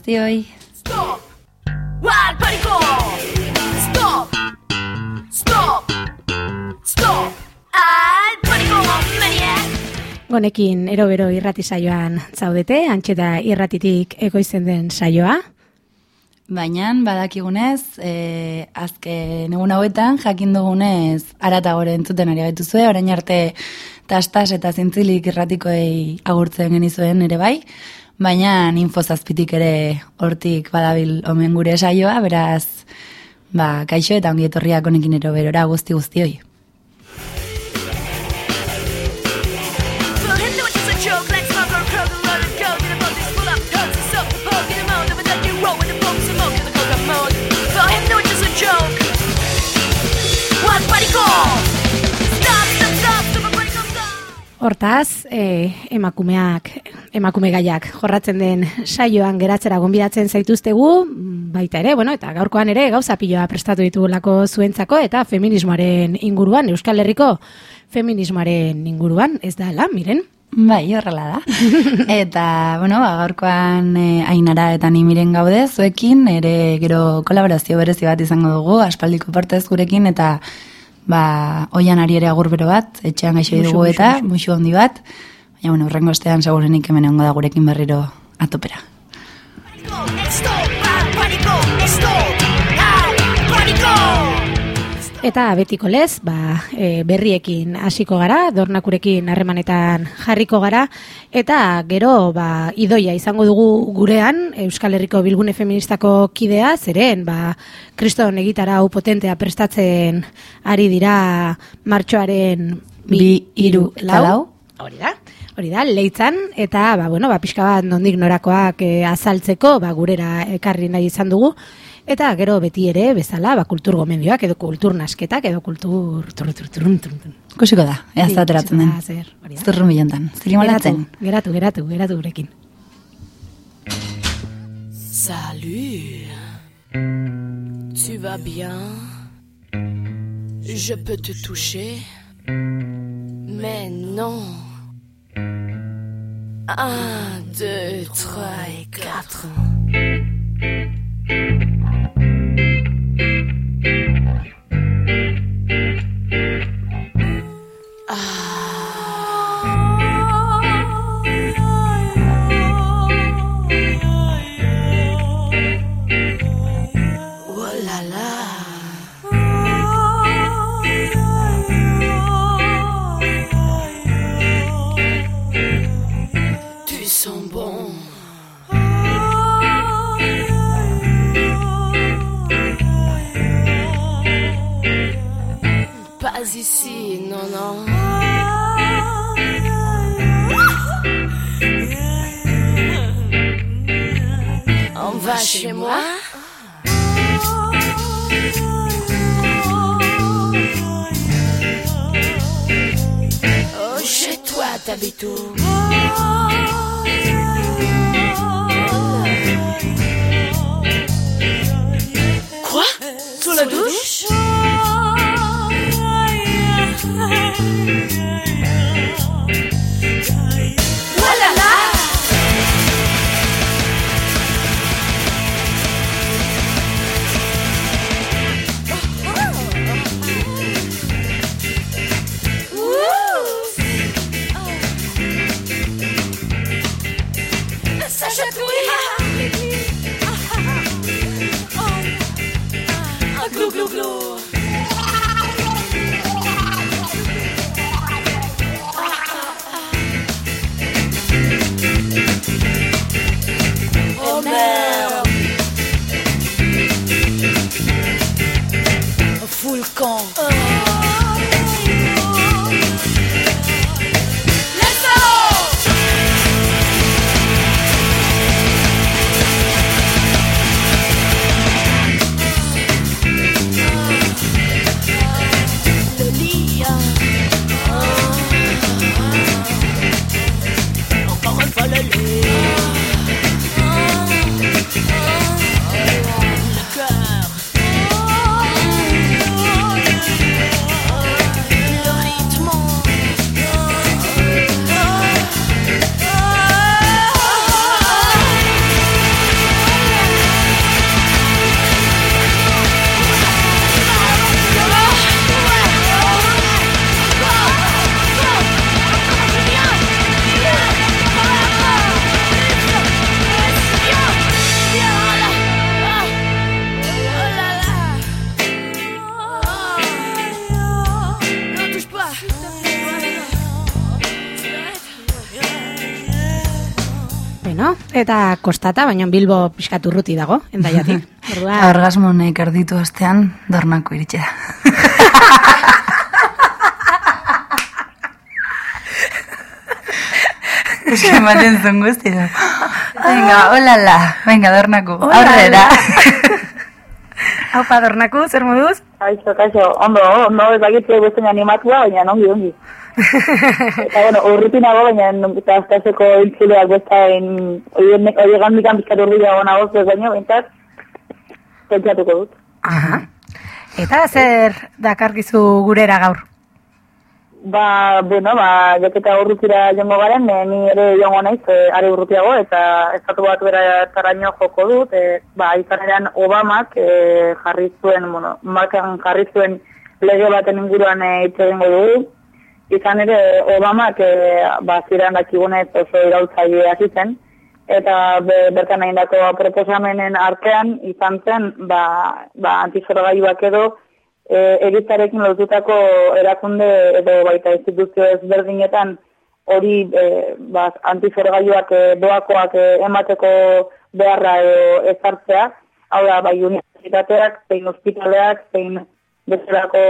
guztioi. Stop! Wild party Stop! Stop! Stop! Al! Gonekin erobero irrati saioan zaudete, antxeta irratitik ekoizten den saioa. Baina badakigunez, e, azken egun hauetan jakin dugunez arata gore entzuten ari gaitu zuen, orain arte tastas eta zintzilik irratikoei agurtzen genizuen ere bai, baina infozazpitik ere hortik badabil omen gure saioa, beraz, ba, kaixo eta ongi etorriak honekin ero berora guzti guzti Hortaz, e, emakumeak, emakume gaiak jorratzen den saioan geratzera gonbidatzen zaituztegu, baita ere, bueno, eta gaurkoan ere gauza piloa prestatu ditugulako zuentzako eta feminismoaren inguruan, Euskal Herriko feminismoaren inguruan, ez da, la, miren? Bai, horrela da. eta, bueno, ba, gaurkoan e, ainara eta ni miren gaude, zuekin, ere gero kolaborazio berezi bat izango dugu, aspaldiko partez gurekin, eta ba, oian ari ere agur bero bat, etxean gaixo dugu eta, musu handi bat, baina, bueno, urrengo estean segurenik hemen egongo da gurekin berriro atopera. Eta betiko lez, ba, e, berriekin hasiko gara, dornakurekin harremanetan jarriko gara, eta gero ba, idoia izango dugu gurean, Euskal Herriko Bilgune Feministako kidea, zeren, ba, kriston egitara hau potentea prestatzen ari dira martxoaren bi, iru, lau, hori da, hori da, leitzan, eta, ba, bueno, ba, pixka bat nondik norakoak e, azaltzeko, ba, gurera ekarri nahi izan dugu, Eta gero beti ere bezala, ba, kultur gomendioak edo kultur nasketak edo kultur... Kusiko da, ea zateratzen den. Zer, Zerru milantan. Geratu, geratu, geratu, geratu gurekin. Salut. Tu vas bien? Je peux te toucher? Mais non. Un, deux, trois et quatre Música non, non. On va chez moi. Oh, chez toi, t'habites où? Quoi? Sous la douche? glue glue glue eta kostata, baina Bilbo pixkat urruti dago, endaiatik. Orduan, Orgasmo nahi erditu astean, dornako iritxe da. Eske ematen zuen guztio. Venga, holala, venga, dornako, aurrera. haupa dornaku, zer moduz? Kaixo, kaixo, ondo, ondo, ez dakit beste animatua, baina ongi, ongi. Eta, bueno, urruti nago, baina eta aztazeko intzileak bestain, oie gandikan bizkat urri dago nago, ez baina, bintzat, pentsatuko dut. Aha. Eta zer dakarkizu gurera gaur? Ba, bueno, ba, joketa urrutira jongo garen, eh, ni ere jongo naiz, eh, are urrutiago, eta estatu bat bera taraino joko dut, eh, ba, izan eran Obamak eh, jarri zuen, bueno, markan jarri zuen lege baten inguruan hitz egingo dugu. Izan ere, Obamak, eh, ba, ziren dakigunez oso irautzaile zen, eta be, bertan egindako proposamenen artean izan zen, ba, ba, antizorogailuak edo, e, egizarekin lotutako erakunde edo baita instituzio ezberdinetan hori e, ba, antizorgailuak e, doakoak e, emateko beharra edo ezartzea, hau da, bai universitateak, zein ospitaleak, zein bezalako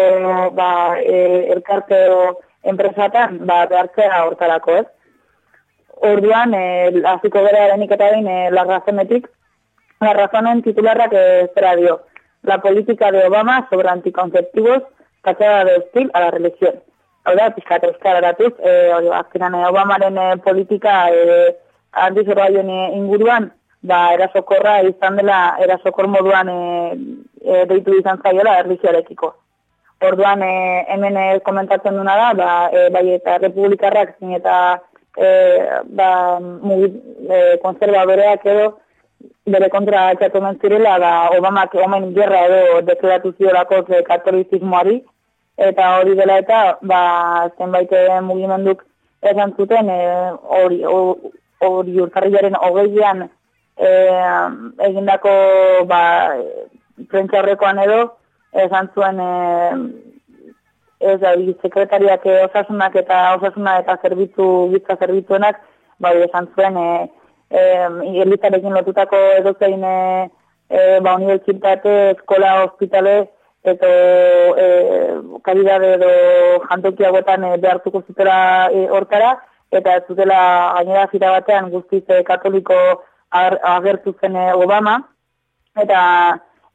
ba, e, elkarte edo enpresatan ba, behartzea hortarako ez. Orduan, e, hasiko gara erenik eta behin, e, la razonetik, la razonen titularrak e, zera dio, la política de Obama sobre anticonceptivos tachada de hostil a la religión. Hau da, pixkat euskaratuz, e, hori, azkenan e, Obamaren e, politika e, e, inguruan, ba, erasokorra izan dela, erasokor moduan e, e, deitu izan zaiola erlijioarekiko. Orduan, e, hemen e, komentatzen duna da, ba, e, bai eta republikarrak zin eta e, ba, mugi, e, konservadoreak edo bere kontra atxatu mentzirela, da Obamak omen gerra edo deklaratu ziolako e, katolizismoari, eta hori dela eta, ba, zenbait mugimenduk esan zuten, e, hori hori urtarrilaren hogeian e, egindako ba, prentsa horrekoan edo, esan zuen e, ez da, sekretariak e, osasunak eta osasuna eta zerbitzu, gitza zerbitzuenak, bai, esan zuen, e, e, elitarekin lotutako edozein e, e, ba, unibertsitate, eskola, ospitale, eta e, kalidade edo jantoki hauetan e, behartuko zutela e, hortara, eta ez zutela gainera zira batean guztiz e, katoliko ager- agertu zen Obama, eta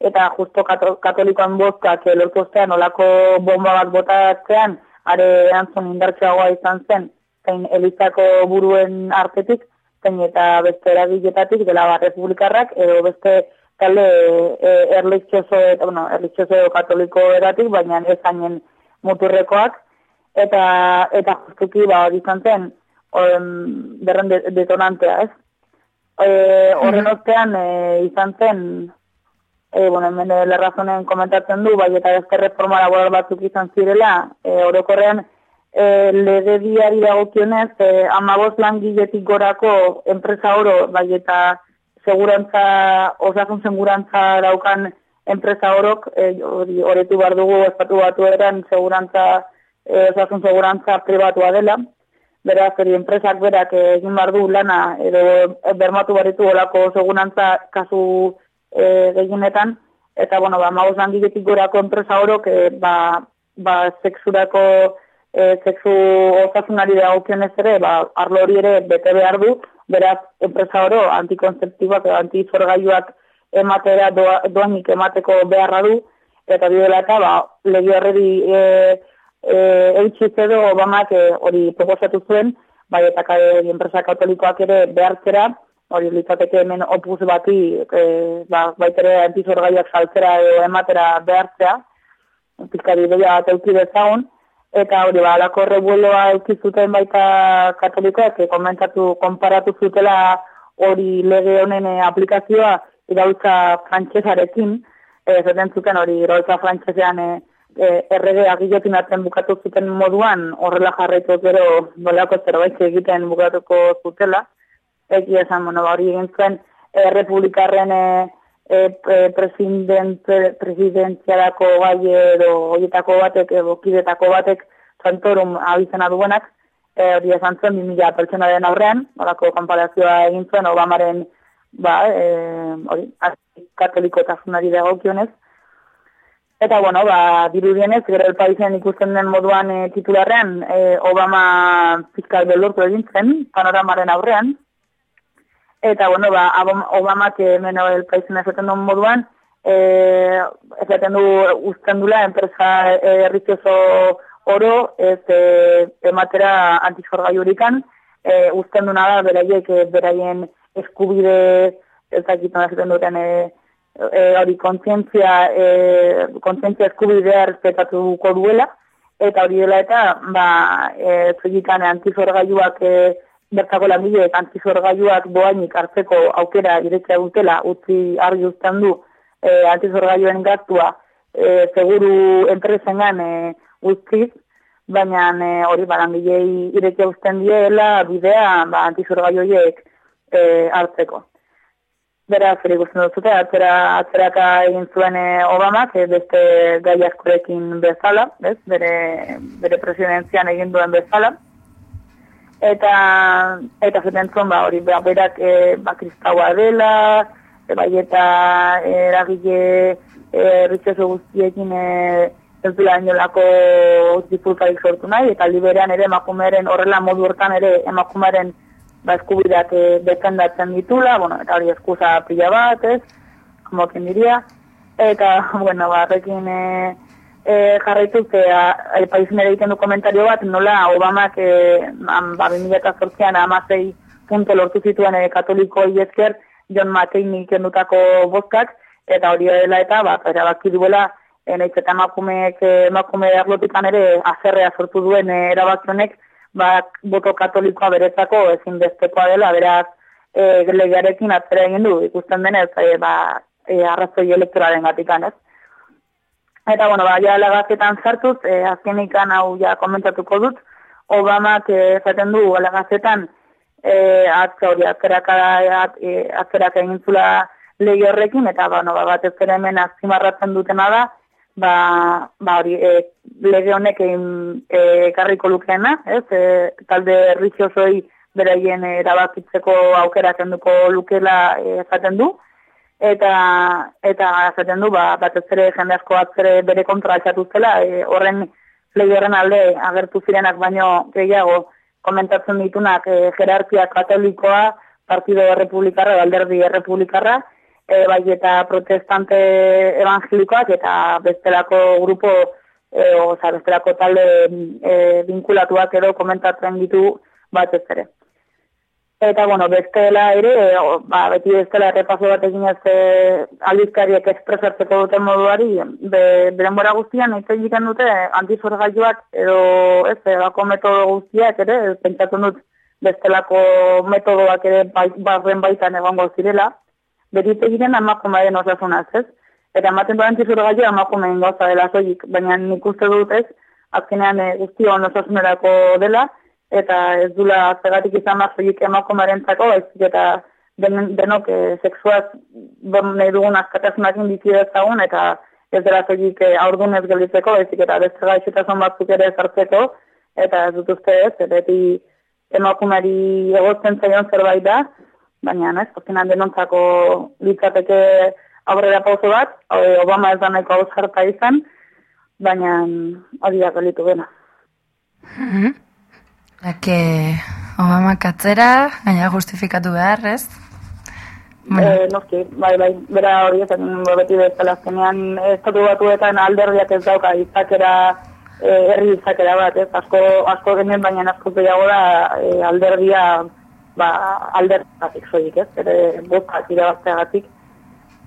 eta justo kato, katolikoan bozkak e, lortu ostean olako bomba bat botatzean, are erantzun indartxeagoa izan zen, zein elizako buruen artetik, zein eta beste eragiletatik dela bat republikarrak, edo beste talde e, erlitxoso, eta, bueno, erlitxoso edo katoliko eratik, baina ez hainen muturrekoak, eta eta justuki ba hori izan zen em, berren de, detonantea, ez? E, horren ostean e, izan zen e, bueno, hemen e, lerrazonen komentatzen du, bai eta beste reforma laboral batzuk izan zirela, e, orokorrean e, legediari dagokionez, e, amabost langiletik gorako enpresa oro, bai eta segurantza, osasun segurantza daukan enpresa orok, e, horretu behar dugu espatu batu eran segurantza, e, osasun segurantza pribatua dela, beraz, hori enpresak berak eh, egin behar du lana, edo eh, bermatu baritu olako segurantza kasu e, gehienetan, eta, bueno, ba, maus langiletik gorako enpresa orok, e, ba, ba, sexurako, e, sexu osasunari dagokionez ere, ba, arlo hori ere bete behar du, beraz, enpresa oro antikonzeptiboak, edo antizorgailuak ematera, doa, doanik emateko beharra du, eta bidela eta, ba, lege horreri e, e, eutxiz edo e, hori proposatu zuen, bai eta ka- hori enpresa katolikoak ere behartzera, hori litzateke hemen opus bati, e, ba, baitere antizorgaiak saltzera edo ematera behartzea, pizkari beha bat euki dezagun, eta hori ba, alako rebueloa zuten baita katolikoak, e, komentatu, konparatu zutela hori lege honen e, aplikazioa irautza frantsesarekin, e, zaten zuten hori irautza frantsesean e, e, errege agilotin artean bukatu zuten moduan, horrela jarraitu gero nolako zerbait egiten bukatuko zutela. Eki esan, bueno, ba, hori egin zuen e, republikarren e, e, e, presidente, presidentzialako gai edo horietako batek, edo kidetako batek, santorum abizena duenak, e, hori esan zuen 2000 pertsonaren aurrean, horako konparazioa egin zuen Obamaren ba, e, hori, katoliko eta funari dagokionez. Eta, bueno, ba, dirudienez, gero el paisen ikusten den moduan e, titularrean, e, Obama fiskal belurtu egin zen, panoramaren aurrean. Eta, bueno, ba, Obama, que hemen el paisen esaten duen moduan, e, esaten du usten dula, enpresa e, oro, ez e, ematera antizorgaiurikan, e, usten duna da, beraiek, e, beraien eskubide, ez dakit esaten duten, e, e, hori kontzientzia e, kontzientzia eskubidea respetatuko duela. Eta hori dela eta ba eh zugikan antizorgailuak e, bertako langile antizorgailuak boainik hartzeko aukera irekia dutela utzi argi uzten du e, antizorgailuen gastua e, seguru enpresengan e, utzi baina e, hori balangilei irekia uzten diela bidea ba antizorgailuek e, hartzeko Bera, zer ikusten dut atzera, atzeraka egin zuen eh, Obama, e, beste gai askorekin bezala, bez? Bere, bere presidentzian egin duen bezala. Eta, eta zuen, ba, hori, ba, berak, e, ba, kristaua dela, e, bai, eta eragile e, ritxoso guztiekin e, ez dula inolako dipulkarik sortu nahi, eta liberean ere emakumeren, horrela modu hortan ere emakumeren ba, eskubideak e, defendatzen ditula, bueno, eta hori eskusa pila bat, ez, quien diria, eta, bueno, ba, rekin e, e, jarraitu, ze, e, paizin ere egiten du komentario bat, nola Obamak, e, ba, 2008an amazei punto lortu zituen e, katoliko iezker, John McCain egiten dutako bozkak, eta hori dela eta, ba, erabaki duela, e, nahiz eta emakumeek, emakume erlotikan ere, azerrea sortu duen e, erabakionek, ba, boto katolikoa beretzako ezin bestekoa dela, beraz, e, legearekin atzera egin du, ikusten denez, e, ba, e, arrazoi elektoraren gatikan, ez? Eta, bueno, ba, ja legazetan zartuz, e, azken ikan hau ja komentatuko dut, Obamak e, esaten du legazetan, e, atze hori atzeraka, e, atzeraka egin zula lege horrekin, eta, ba, no, ba, bat ez hemen azkimarratzen dutena da, ba, ba hori, e, lege honek e, karriko lukeena, ez, e, talde erriziozoi beraien erabakitzeko aukera zenduko lukela esaten du, eta eta esaten du, ba, bat ez ere jende asko atzere bere kontra altxatu zela, e, horren lege horren alde agertu zirenak baino gehiago komentatzen ditunak e, jerarkia katolikoa, partido republikarra, alderdi republikarra, e, bai eta protestante evangelikoak eta bestelako grupo e, oza, bestelako talde e, vinkulatuak edo komentatzen ditu bat ez ere. Eta, bueno, bestela ere, ba, beti bestela errepaso bat egin ez aldizkariek espresartzeko duten moduari, be, beren bora guztian, ez egiten dute, antizorgailuak edo, ez, bako metodo guztiak ere, pentsatzen dut, bestelako metodoak ere bai, barren baitan egongo zirela, berit egiten amakumaren osasunaz, ez? Eta ematen duen txizur gaio amakumeen gauza dela zoik, baina nik uste dut ez, azkenean e, guzti hon osasunerako dela, eta ez dula zegatik izan bat zoik emakumaren zako, ez eta den, denok e, seksuaz nahi dugun askatasunak indiki dezagun, eta ez dela zoik e, aurdun ez gelditzeko, ez eta beste gaixotasun batzuk ere zartzeko, eta ez dut uste ez, beti emakumari egotzen zaion zerbait da, baina ez, azkenan denontzako litzateke aurrera pauso bat, Obama ez da nahiko ausarta izan, baina hori da galitu bena. Ake, Obama katzera, gaina justifikatu behar, ez? Bueno. Eh, noski, bai, bai, bera hori ez, beti bezala, azkenean, estatu batuetan alderdiak ez dauka izakera, eh, herri izakera bat, ez, asko, asko genien, baina asko gehiago da eh, alderdia ba, aldertatik zoik, ez? Ere bozkak irabazteagatik,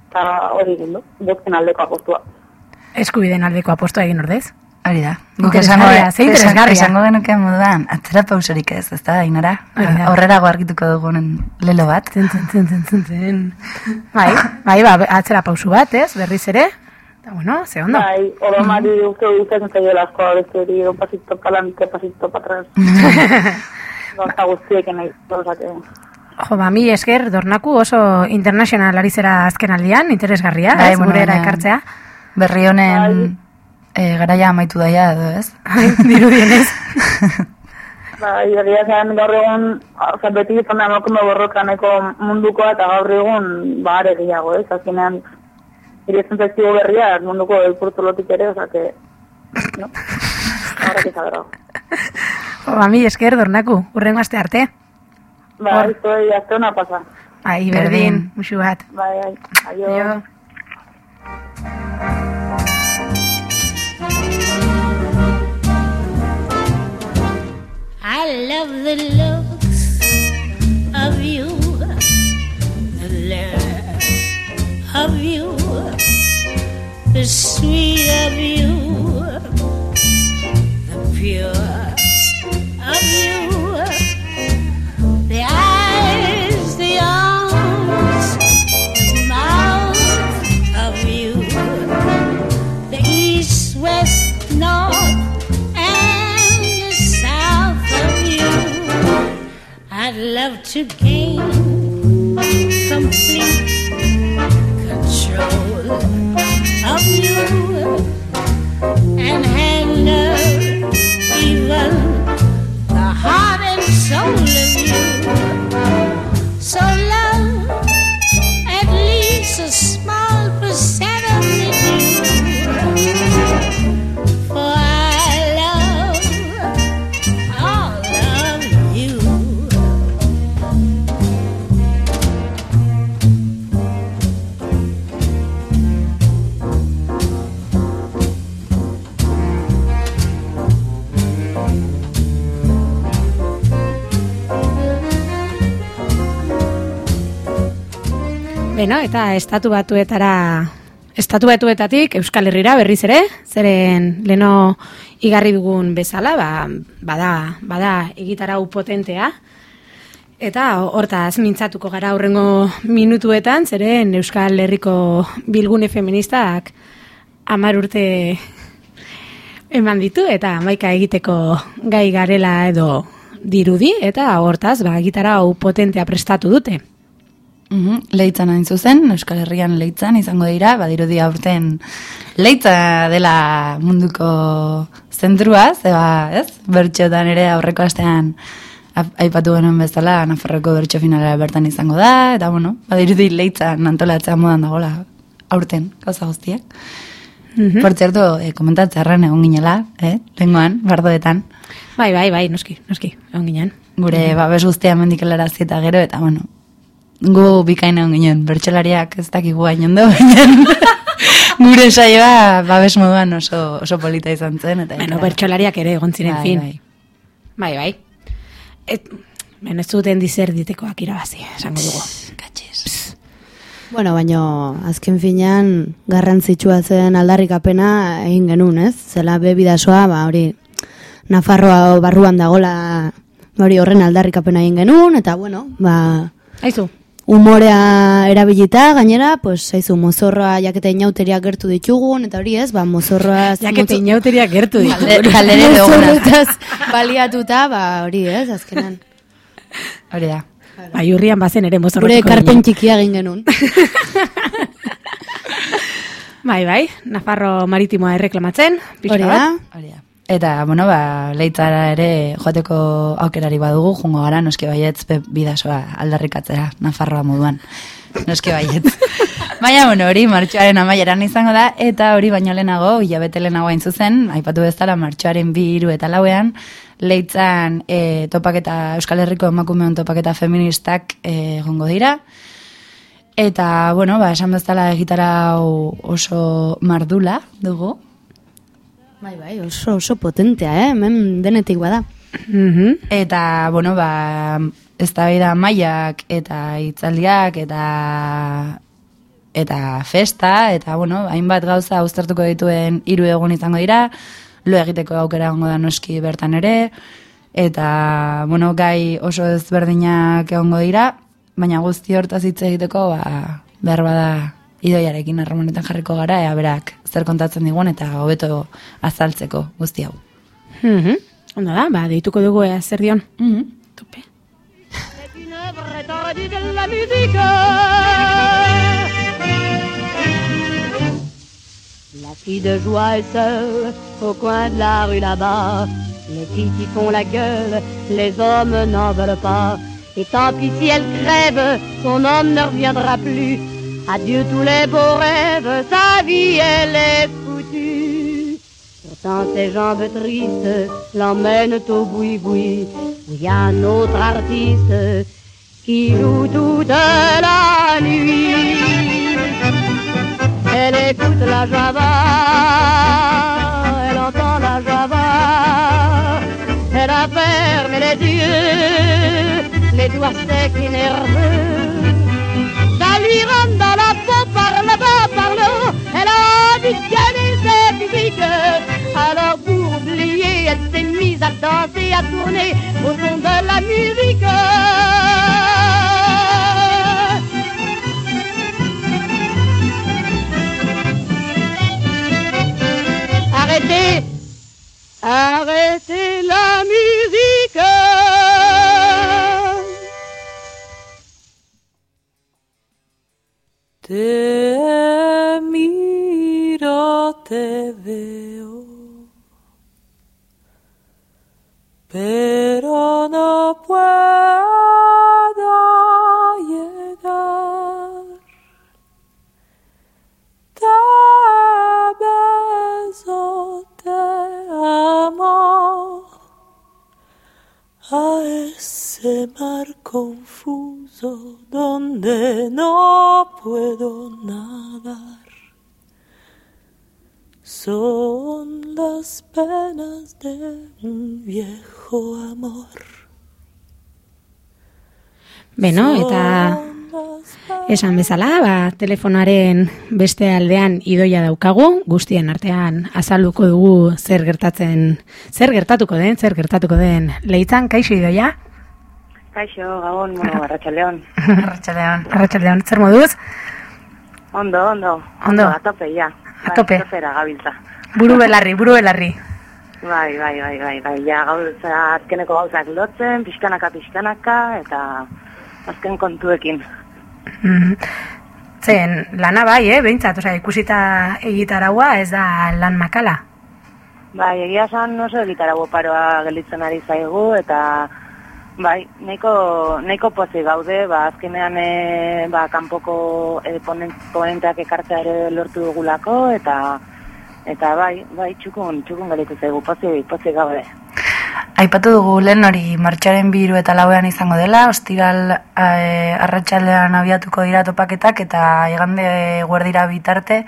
eta hori egin du, bozken aldeko apostua. Eskubiden aldeko apostua egin ordez? Hori da. Guk esango, esango genuke moduan, atzera pausorik ez, ez da, inara? Horrera argituko dugunen lelo bat. Zen, zen, zen, zen, zen. Bai, bai, ba, atzera pausu bat, ez, berriz ere? Eta, bueno, ze ondo. Bai, oro mari uste dut ez zailo asko, beste hori, un pasito palante, pasito patras. gauza guztiek nahi Jo, ba, mi esker, dornaku oso internacional ari zera azken aldian, interesgarria, bai, ez, gure ekartzea. Berri honen bai. E, garaia amaitu daia edo, ez? Diru dienez. Ba, egia zen gaur egun, oza, beti izan da emakume borrokaneko mundukoa eta gaur egun, ba, are gehiago, ez? Azkenean, irezen zaizkigo berriak munduko elpurtulotik ere, oza, que, no? Ahora que saberá. Ba, mi esker, dornaku, urrengo aste arte. Ba, esto ya azte ona pasa. Ai, Berdin. berdin, musu bat. Bai, bai, aio. Aio. I love the looks of you, the love of you, the sweet of you, the pure I'd love to gain complete control of you and handle even the heart and soul Beno, eta estatu batuetara estatu batuetatik Euskal Herrira berriz ere, zeren leno igarri dugun bezala, ba, bada, bada egitarau potentea. Eta hortaz mintzatuko gara aurrengo minutuetan, zeren Euskal Herriko bilgune feministak amar urte eman ditu eta amaika egiteko gai garela edo dirudi eta hortaz ba, gitarau potentea prestatu dute. Mhm, Leitzan hain zuzen, Euskal Herrian leitzan izango dira, badirudi aurten leitza dela munduko zentrua, zeba, ez? Bertxotan ere aurreko astean aipatu genuen bezala, Nafarroko bertxo finala bertan izango da, eta bueno, badirudi leitzan antolatzea modan dagola aurten, gauza guztiak. Mhm. Por cierto, eh, komentatzerran egon ginela, eh? Lengoan, bardoetan, Bai, bai, bai, noski, noski, egon ginen. gure babes guztia mendik helarazi eta gero, eta bueno, gu bikaina ginen, bertxolariak ez dakigu hain ondo, baina gure saioa babes moduan oso, oso polita izan zen. Eta Bueno, bertxolariak ere egon ziren Bai, fin. bai. Bai, bai. Et, ben, ez zuten dizerditekoak irabazi, esango dugu. Katxiz. Bueno, baino azken finean garrantzitsua zen aldarrikapena egin genuen, ez? Zela bebidasoa, ba hori Nafarroa barruan dagola hori horren aldarrikapena egin genuen eta bueno, ba Aizu, umorea erabilita gainera, pues zaizu mozorroa jaketa inauteriak gertu ditugun eta hori ez, ba mozorroa jakete inauteriak gertu ditu. Galde- Galdere duguna. Baliatuta, ba hori ez, azkenan. Hori da. Bai, urrian bazen ere mozorrotiko. Gure karpen txikia egin genuen. Bai, bai, Nafarro maritimoa erreklamatzen, pixka Hori bat. da. Hori da. Eta, bueno, ba, leitzara ere joateko aukerari badugu, jungo gara, noski baietz, bidasoa aldarrikatzera, Nafarroa moduan. Noski baietz. Baina, bueno, hori martxoaren amaieran izango da, eta hori baino lehenago, hilabete lehenago hain zuzen, aipatu bezala martxoaren bi hiru eta lauean, leitzan e, topaketa, Euskal Herriko emakumeon topaketa feministak e, egongo dira, Eta, bueno, ba, esan bezala egitara oso mardula dugu, Bai, bai, oso, oso potentea, eh? Hemen denetik bada. Mhm. Eta, bueno, ba, ez da maiak eta hitzaldiak eta eta festa, eta, bueno, hainbat gauza uztartuko dituen hiru egun izango dira, lo egiteko aukera egongo da noski bertan ere, eta, bueno, gai oso ezberdinak egongo dira, baina guzti hortaz hitz egiteko, ba, behar bada idoiarekin harremanetan jarriko gara, ea berak zer kontatzen digun eta hobeto azaltzeko guzti hau. Ondo da, ba, deituko dugu ea zer dion. Tupe. C'est une œuvre étendue de la musique. La fille de joie est seule au coin de la rue là-bas. Les filles qui font la gueule, les hommes n'en veulent pas. Et tant pis si elle crève, son homme ne reviendra plus. Adieu tous les beaux rêves, sa vie elle est foutue. Pourtant ses jambes tristes l'emmènent au boui-boui, il y a un autre artiste qui joue toute la nuit. Elle écoute la java, elle entend la java, elle a fermé les yeux, les doigts secs et nerveux. Ça lui s'est mise à danser, à tourner au son de la musique. Arrêtez, arrêtez la musique. Pero no puedo llegar. Te beso, te amo a ese mar confuso donde no puedo nadar. Son las penas de un viejo amor. Beno, eta esan bezala, ba, telefonaren beste aldean idoia daukagu, guztien artean azalduko dugu zer gertatzen, zer gertatuko den, zer gertatuko den. Leitzan, kaixo idoia? Kaixo, gabon, bueno, arratsaldeon. Arratxaldeon. Arratxaldeon, zer moduz? Ondo, ondo. Ondo. a tope, ja. A tope. Bai, topera gabiltza. Buru belarri, buru belarri. Bai, bai, bai, bai, bai, ja, gauza, azkeneko gauzak lotzen, pixkanaka, pixkanaka, eta azken kontuekin. Mhm. Zen, lana bai, eh, behintzat, osea, ikusita egitaraua ez da lan makala. Bai, egia esan oso egitarago paroa gelditzen ari zaigu, eta bai, nahiko, nahiko pozik gaude, ba, azkenean e, ba, kanpoko e, ponen- ponenteak ekartzea ere lortu dugulako, eta eta bai, bai, txukun, txukun gelditu zaigu, pozik, pozik gaude. Aipatu dugu lehen hori martxoaren biru eta lauean izango dela, ostiral e, arratsaldean abiatuko dira topaketak eta igande guerdira bitarte,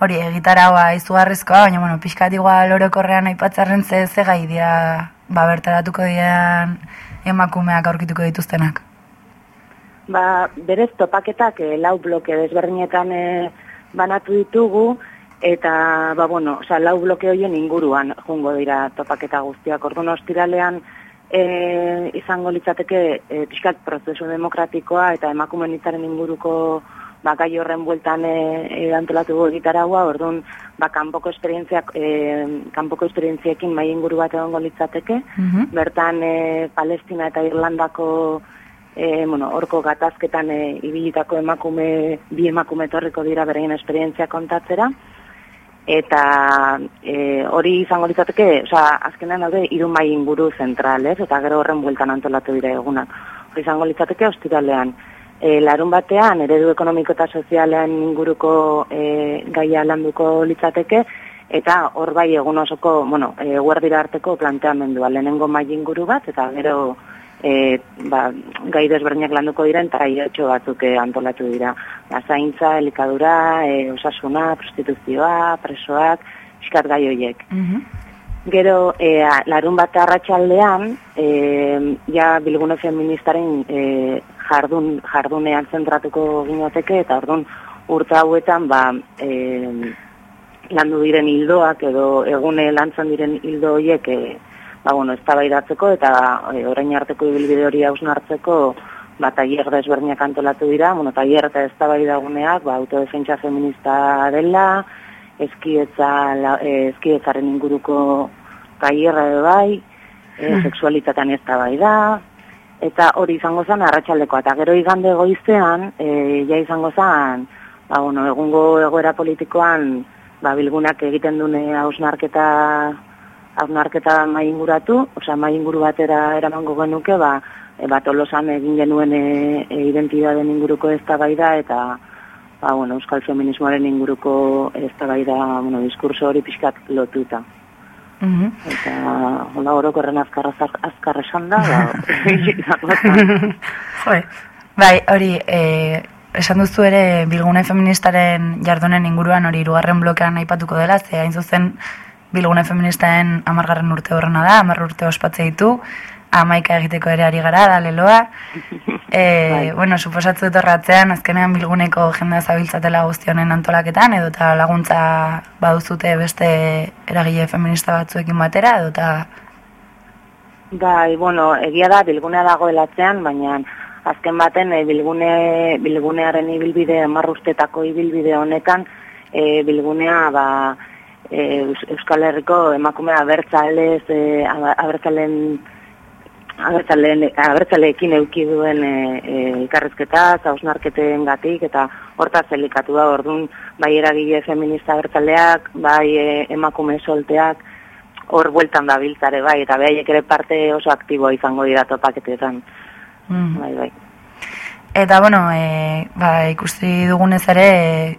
hori egitaragoa izugarrizkoa, baina bueno, pixkat igual orokorrean aipatzarren ze ze gai dira ba, bertaratuko dian emakumeak aurkituko dituztenak. Ba, berez topaketak e, lau bloke desberdinetan e, banatu ditugu, eta, ba, bueno, oza, lau bloke horien inguruan jungo dira topaketa guztiak. Orduan ostiralean e, izango litzateke e, pixkat prozesu demokratikoa eta emakumeen hitzaren inguruko ba, gai horren bueltan e, e, antolatu egitaragua, orduan ba, kanpoko esperientziak, e, kanpoko esperientziekin mai inguru bat egongo litzateke, Mhm. bertan e, Palestina eta Irlandako e, bueno, orko gatazketan e, ibilitako emakume, bi emakume etorriko dira beraien esperientzia kontatzera, eta e, hori izango litzateke, osea, azkenean daude hiru mai inguru zentral, ez? Eta gero horren bueltan antolatu dira egunak. Hori izango litzateke ostiralean. E, larun batean, eredu ekonomiko eta sozialean inguruko e, gaia landuko litzateke, eta hor bai egun osoko, bueno, e, guardira arteko planteamendua, lehenengo mai inguru bat, eta gero e, ba, gai desberdinak landuko dira, eta iotxo batzuk e, antolatu dira. Ba, zaintza, elikadura, e, osasuna, prostituzioa, presoak, iskat gai horiek. Mhm. Gero, e, larun bat arratsaldean e, ja bilgune feministaren e, jardun, jardunean zentratuko ginateke, eta orduan urte hauetan, ba, e, landu diren hildoak edo egune lantzen diren hildo horiek e, ba, bueno, eztabaidatzeko eta e, orain arteko ibilbide hori hausnartzeko ba, tailer desberdinak antolatu dira, bueno, tailer eta eztabaidaguneak, ba, autodefentsa feminista dela, eskietza, la, e, eskietzaren inguruko tailerra ere bai, e, sexualitatean eztabaida, eta hori izango zen arratsaldekoa eta gero igande goizean e, ja izango zen ba, bueno, egungo egoera politikoan ba, bilgunak egiten dune hausnarketa hausnarketa mai inguratu, osea mai inguru batera eramango genuke, ba, e, ba tolosan egin genuen e, e, identidaden inguruko eztabaida eta ba, bueno, euskal feminismoaren inguruko eztabaida, bueno, diskurso hori pixkat lotuta. Mhm. Eta, hola, orokorren azkar, azkar esan da, ba. Bai, hori, e, esan duzu ere bilgune feministaren jardunen inguruan hori irugarren blokean aipatuko dela, ze hain zuzen bilgune feministaren amargarren urte horrena da, amar urte ospatze ditu, amaika egiteko ere ari gara, da leloa. E, Bai. bueno, suposatzu dut horratzean, azkenean bilguneko jendea zabiltzatela guztionen antolaketan, edo eta laguntza baduzute beste eragile feminista batzuekin batera, edo eta... Bai, bueno, egia da bilgunea dagoela atzean, baina azken baten e, bilgune, bilgunearen ibilbide, marrustetako ibilbide honetan, e, bilgunea ba, e, Eus- Euskal Herriko emakume abertzalez, e, abertzalen abertzaleen, abertzaleekin euki duen e, e, elkarrezketa, zausnarketen gatik, eta hortaz elikatu da, orduan, bai eragile feminista abertzaleak, bai e, emakume solteak, hor bueltan da biltzare bai, eta behaiek ere parte oso aktiboa izango dira topaketetan. Mm. Bai, bai. Eta, bueno, e, ba, ikusti dugunez ere, e,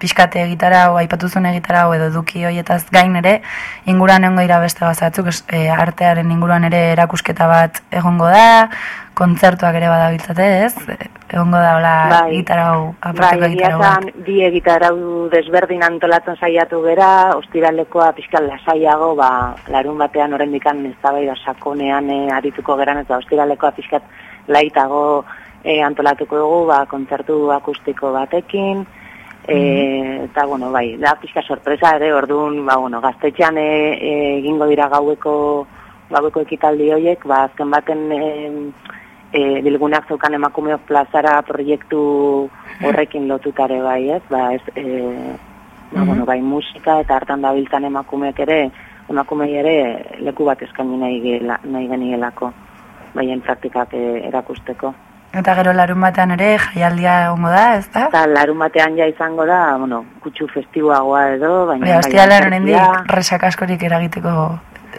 pixkate egitara, o aipatuzun egitara, edo eduki hoietaz gain ere, inguruan egongo dira beste gazatzuk, es- e, artearen inguruan ere erakusketa bat egongo da, kontzertuak ere badabiltzate, ez? E, egongo da, hola, Bai. gitarau, Bai, aparteko gitarau bat. esan, bi egitarau desberdin antolatzen saiatu gera, ostiralekoa pixkal lasaiago, ba, larun batean oraindikan eztabaida sakonean e, arituko geran, eta ostiralekoa pixkat laitago e, antolatuko dugu, ba, kontzertu akustiko batekin, e, eta, bueno, bai, da pixka sorpresa ere, orduan, ba, bueno, gaztetxean e, e, egingo dira gaueko, gaueko ekitaldi horiek, ba, azken baten e, e, bilguneak zeukan emakumeok plazara proiektu horrekin lotutare bai, ez? Ba, ez, e, ba, bueno, bai musika eta hartan dabiltzan emakumeek ere, emakumei ere leku bat eskaini nahi, gela, nahi genielako, baien praktikak e, erakusteko. Eta gero larun batean ere jaialdia egongo da, ez da? Eta larun batean ja izango da, bueno, kutsu festiboagoa edo, baina... Baina, bai, hostialean antzerkia, horrendik resak askorik eragiteko,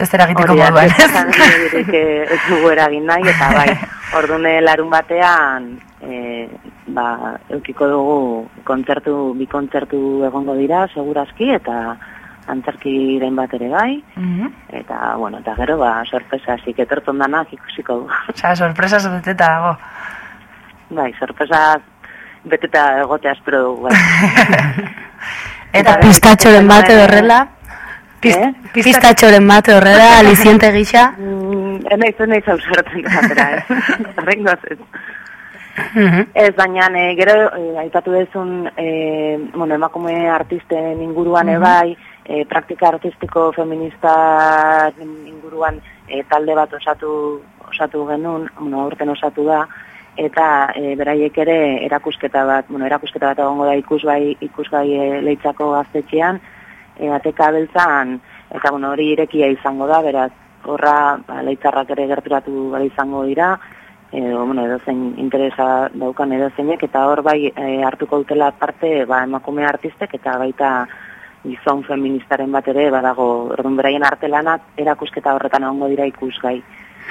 ez eragiteko moduan, ez? eh, ez dugu eragin nahi, eta bai, ordune larun batean, e, ba, eukiko dugu kontzertu, bi kontzertu egongo dira, segurazki, eta antzerkiren bat ere bai, Mhm. eta, bueno, eta gero, ba, sorpresa, zik etortzen danak ikusiko du. Osea, sorpresa beteta dago. Bai, sorpresa beteta egotea espero dugu, bai. Eta pistatxoren bat edo eh, horrela, piz, Eh? pistatxoren bat horrela, aliziente gisa. Mm, nahi, ez nahi zauzertzen gatera. Horrengoz ez. Mhm. Ez, baina e, gero e, aipatu dezun e, bueno, emakume artisten inguruan ebai, e, praktika artistiko feminista inguruan e, talde bat osatu osatu genuen, bueno, aurten osatu da, eta e, beraiek ere erakusketa bat, bueno, erakusketa bat egongo da ikusgai, ikusgai e, leitzako gaztetxean, e, ateka beltzan, eta bueno, hori irekia izango da, beraz, horra ba, leitzarrak ere gerturatu gara izango dira, edo, bueno, edo zein interesa daukan edo zeinek, eta hor bai e, hartuko dutela parte ba, emakume artistek eta baita gizon feministaren bat ere badago, orduan beraien artelanak erakusketa horretan egongo dira ikusgai.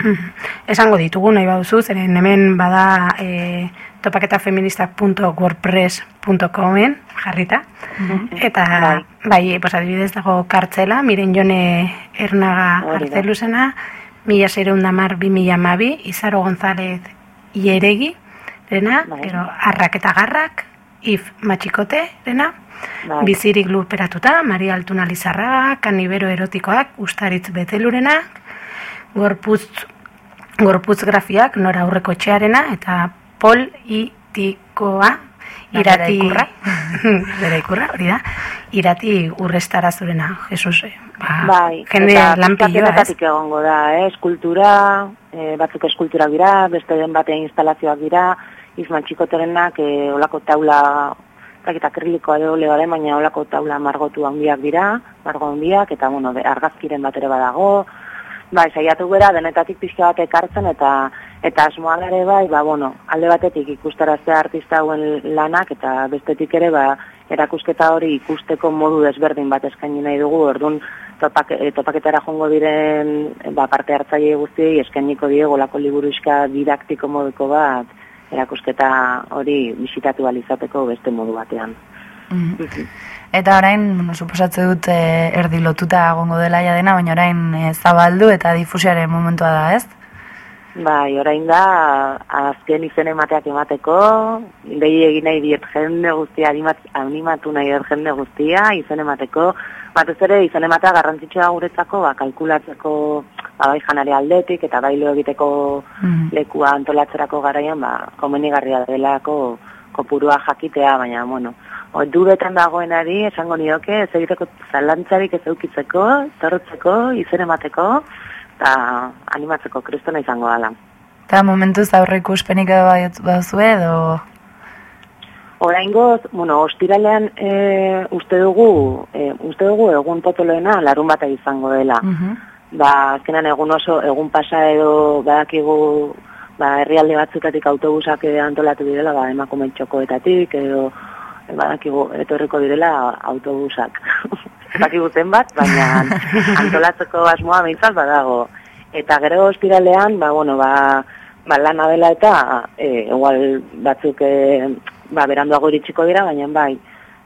Esango ditugu nahi baduzu, zeren hemen bada e, topaketafeministak.wordpress.comen jarrita. Eta, Bai. bai, pues, adibidez dago kartzela, miren jone ernaga arteluzena, mila zereunda mar, bi mila mabi, Izaro González Ieregi, rena, Bai. gero, arrak eta garrak, if matxikote, rena, Bai. bizirik luperatuta, Maria Altuna Lizarraga, kanibero erotikoak, ustaritz betelurenak, gorputz, gorputz grafiak, nora aurreko etxearena, eta pol itikoa, irati, bere ikurra. hori da, irati urrestara zurena, Jesus, eh, ba, Bai, jende eta ez? pixkatenetatik egongo da, eh? eskultura, eh, batzuk eskultura dira, beste den batean instalazioak dira, izman txikoterenak, eh, olako taula, eta akrilikoa edo leoaren, baina olako taula margotu handiak dira, margo handiak, eta bueno, argazkiren bat ere badago, bai, saiatu gara denetatik pixka bat ekartzen eta eta asmoa da ere bai, ba, bueno, alde batetik ikustaraztea artista hauen lanak eta bestetik ere ba, erakusketa hori ikusteko modu desberdin bat eskaini nahi dugu, orduan topak, e, topaketara jongo diren ba, parte hartzaile guztiei eskainiko diego lako liburuizka didaktiko moduko bat erakusketa hori bisitatu alizateko beste modu batean. Mhm. Eta orain, bueno, suposatze dut e, erdi lotuta egongo dela ja dena, baina orain e, zabaldu eta difusiaren momentua da, ez? Bai, orain da, azken izen emateak emateko, behi egin nahi diet jende guztia, animat, animatu nahi diet jende guztia, izen emateko, batez ere izen ematea garrantzitsua guretzako, ba, kalkulatzeko, ba, bai janare aldetik, eta bai leo egiteko Mhm. lekua antolatzerako garaian, ba, komenigarria delako kopurua jakitea, baina, bueno, o, dudetan dagoenari, esango nioke, ez egiteko zalantzarik ez eukitzeko, torrotzeko, izen emateko, eta animatzeko kristona izango dela. Eta momentuz aurre ikuspenik baduzue edo... Oraingoz, bueno, ostiralean e, uste dugu, e, uste dugu egun potoloena larun bata izango dela. Mhm. Ba, azkenan egun oso, egun pasa edo badakigu ba, herrialde batzutatik autobusak eh, antolatu direla, ba, emakume txokoetatik edo eh, badakigu etorriko direla autobusak. Badakigu zenbat, baina antolatzeko asmoa behintzat badago. Eta gero ospiralean, ba, bueno, ba, ba lana dela eta e, igual batzuk e, ba, beranduago iritsiko dira, baina bai,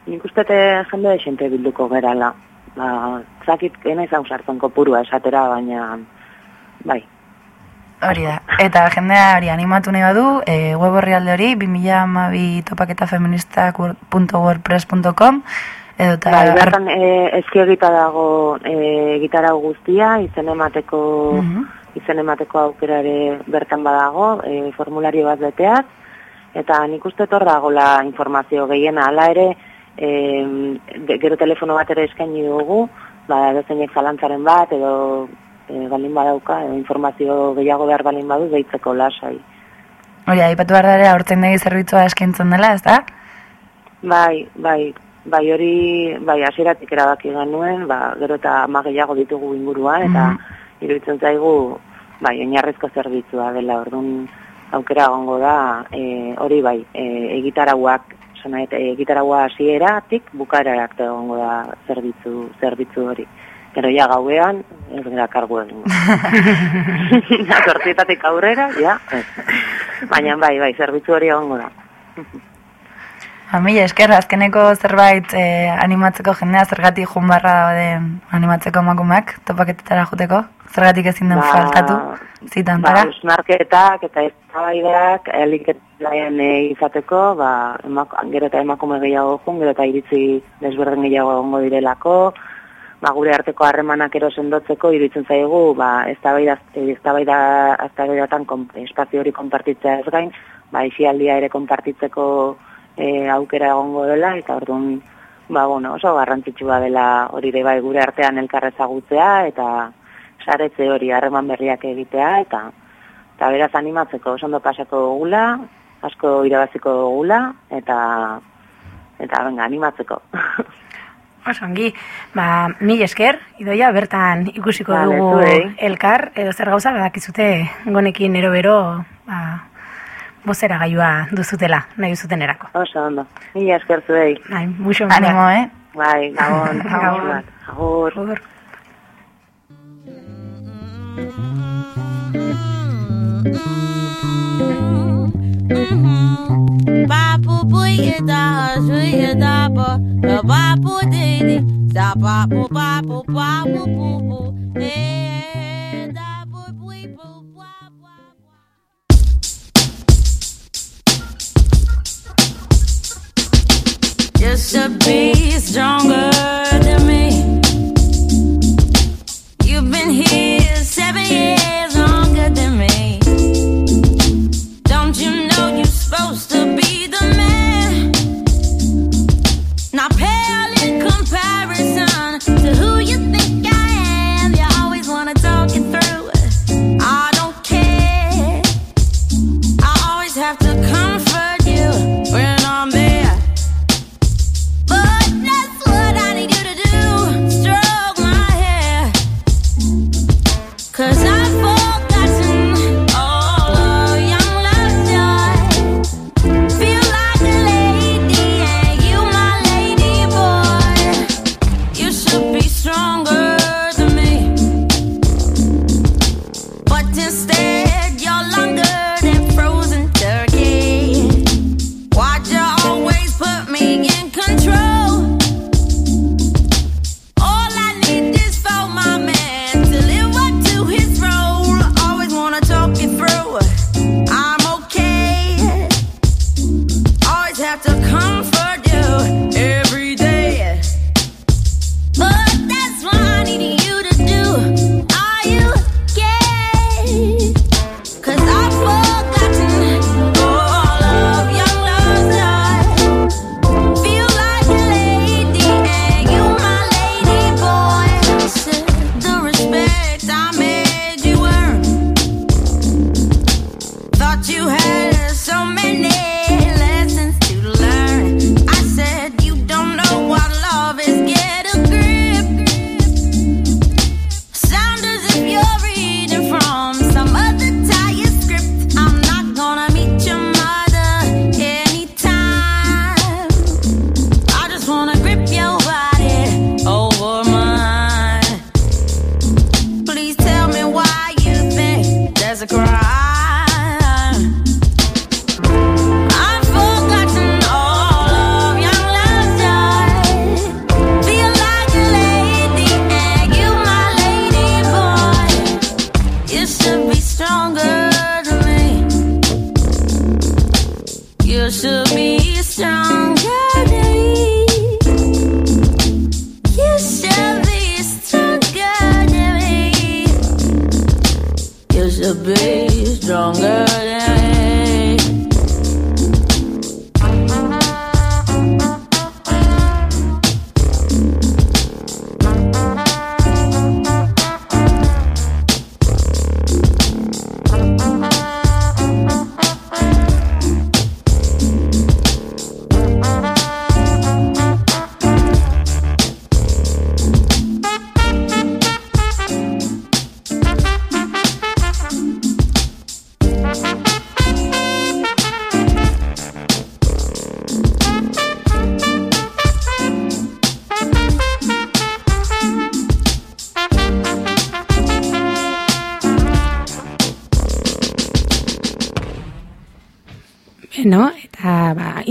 nik uste te jende de xente bilduko gerala. Ba, zakit gena izan sartzen kopurua esatera, baina bai. Hori da. Eta jendea hori animatu nahi badu, e, web orrialde hori 2012 topaketafeministak.wordpress.com edo eta Bai, bertan e, eski egita dago e, gitarra guztia, izen emateko, Mhm. izen emateko aukera ere bertan badago, e, formulario bat beteaz, eta nik uste hor dagola informazio gehiena, hala ere, e, gero telefono bat ere eskaini dugu, ba, edozeinek zalantzaren bat, edo e, balin badauka, edo informazio gehiago behar balin badu, deitzeko lasai. hori aipatu behar da ere aurtendegi zerbitzua eskaintzen dela, ez da? Bai, bai, bai hori, bai hasieratik erabaki genuen, ba, gero eta ama gehiago ditugu inguruan, eta Mhm. iruditzen zaigu, bai, oinarrizko zerbitzua dela, orduan aukera egongo da, e, hori bai, e, egitarauak, zona, eta egitaragua hasieratik bukara arte egongo da zerbitzu, zerbitzu hori. Gero ja gauean, ez gara kargu egingo. Zortzietatik aurrera, ja. Baina bai, bai, zerbitzu hori egongo da. Amila, esker, azkeneko zerbait eh, animatzeko jendea zergatik jun barra den animatzeko emakumeak topaketetara joteko? Zergatik ezin den Ba, faltatu zitantara? Ba, usnarketak eta eztabaidak eliketlaien e, izateko, ba, emak, gero eta emakume gehiago jun, gero eta iritzi desberdin gehiago egongo direlako, ba, gure arteko harremanak ero sendotzeko iruditzen zaigu, ba, eztabaida eztabaida eztabaidatan espazio hori konpartitzea ez gain, ba, isialdia ere konpartitzeko e, aukera egongo dela, eta orduan, ba, bueno, oso garrantzitsua dela hori ere bai gure artean elkar ezagutzea, eta saretze hori harreman berriak egitea, eta eta beraz animatzeko oso ondo pasako dugula, asko irabaziko dugula, eta eta venga, animatzeko. Oso ongi, ba, mil esker, idoia, bertan ikusiko Vale, dugu zuei. elkar, edo zer gauza, badakizute gonekin ero-bero, ba, bozera gaiua duzutela, nahi duzuten erako. Oso ondo. Mila esker zuei. Bai, muxo Animo, eh? Bai, gabon, Gabon. bat. Papo puita, da bo, papo dele, da papo papo papo pupu, e da bo. Just to be strong.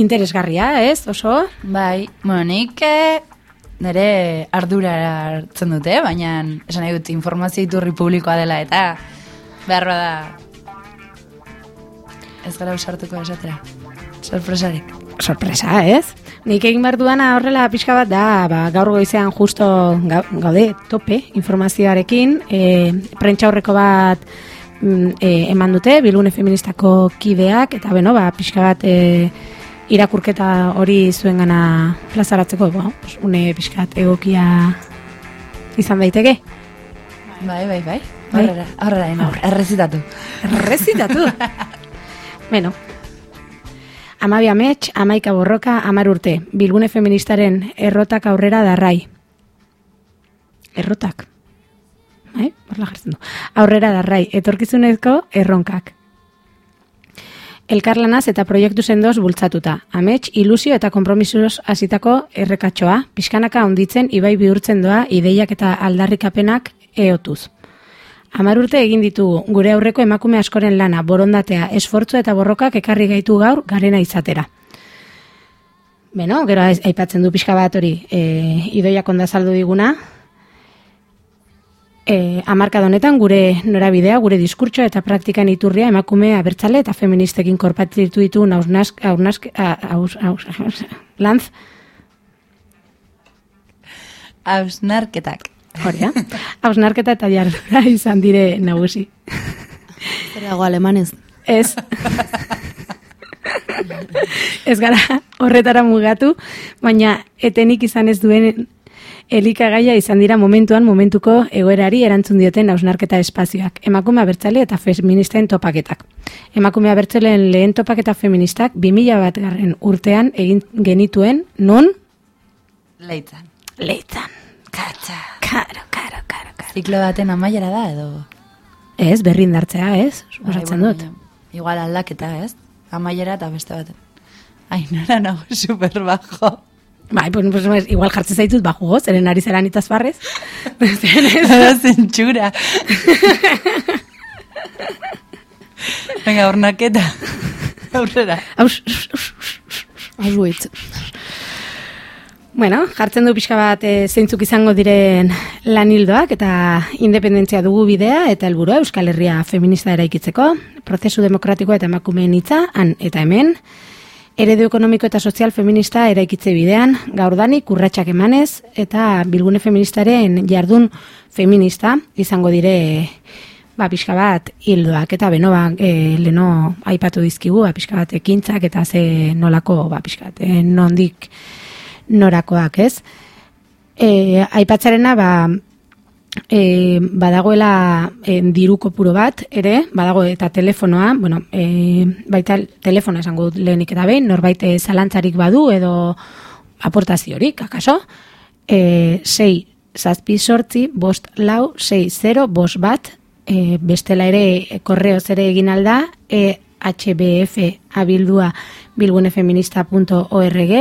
Interesgarria, ez, oso? Bai, bueno, nik eh, nire ardura hartzen dute, baina esan nahi dut informazio iturri publikoa dela eta behar da ez gara usartuko esatera. Sorpresarik. Sorpresa, ez? Nik egin behar duana horrela pixka bat da, ba, gaur goizean justo ga- gaude tope informazioarekin, e, prentsa horreko bat mm, e, eman dute, bilgune feministako kideak, eta beno, ba, pixka bat e, irakurketa hori zuen gana plazaratzeko, bo, pues, une pixka bat egokia izan daiteke. Bai, bai, bai. Bai. Aurrera, aurrera, aurrera, errezitatu. Errezitatu. Beno. Amabi amets, amaika borroka, amar urte. Bilgune feministaren errotak aurrera darrai. Errotak. Bai, horrela jartzen du. Aurrera darrai, etorkizunezko erronkak. Elkarlanaz eta proiektu sendoz bultzatuta. Amets, ilusio eta kompromisoz hasitako errekatxoa, pixkanaka onditzen ibai bihurtzen doa ideiak eta aldarrikapenak eotuz. Hamar urte egin ditugu gure aurreko emakume askoren lana, borondatea, esfortzu eta borrokak ekarri gaitu gaur garena izatera. Beno, gero aipatzen du pixka bat hori, e, idoiak onda saldu diguna, e, amarkada honetan gure norabidea, gure diskurtso eta praktikan iturria emakume abertzale eta feministekin korpatitu ditu hausnask, hausnask, haus, haus, haus, lantz, Hausnarketak. hori da, hausnarketa eta jardura izan dire nagusi. Zerago alemanez. Ez. ez gara horretara mugatu, baina etenik izan ez duen elikagaia izan dira momentuan momentuko egoerari erantzun dioten hausnarketa espazioak. Emakume abertzale eta feministen topaketak. Emakume abertzaleen lehen topaketa feministak 2000 bat garren urtean egin genituen non Leitzan. leitzan. Katza. Karo, karo, karo, karo. Ziklo baten amaiera da edo? Ez, berri indartzea, ez? Suposatzen Bai, dut. bueno, Igual aldaketa, ez? Amaiera eta beste baten. Ai, nara nago super bajo. Bai, pues, pues, pues, igual jartzen zaitut bajugo, zeren ari zeran itaz barrez. Zeren ez- Zara zintxura. Venga, hornaketa. Aurrera. Aus, aus, aus, aus. Auschwitz. Bueno, jartzen du pixka bat e, zeintzuk izango diren lanildoak eta independentzia dugu bidea eta helburua Euskal Herria feminista eraikitzeko, prozesu demokratikoa eta emakumeen hitza han eta hemen, eredu ekonomiko eta sozial feminista eraikitze bidean, gaurdanik urratsak emanez eta bilgune feministaren jardun feminista izango dire ba, pixka bat hildoak eta beno ba, e, leno aipatu dizkigu ba, pixka bat ekintzak eta ze nolako ba, pixka bat e, nondik norakoak, ez? E, aipatzarena, ba, e, badagoela e, diru kopuro bat, ere, badago eta telefonoa, bueno, e, baita telefonoa esango dut lehenik eta behin, norbait zalantzarik badu edo aportaziorik, akaso? E, sei, zazpi sortzi, bost lau, sei, zero, bost bat, e, bestela ere e, korreoz ere egin alda, e, hbf abildua bilgunefeminista.org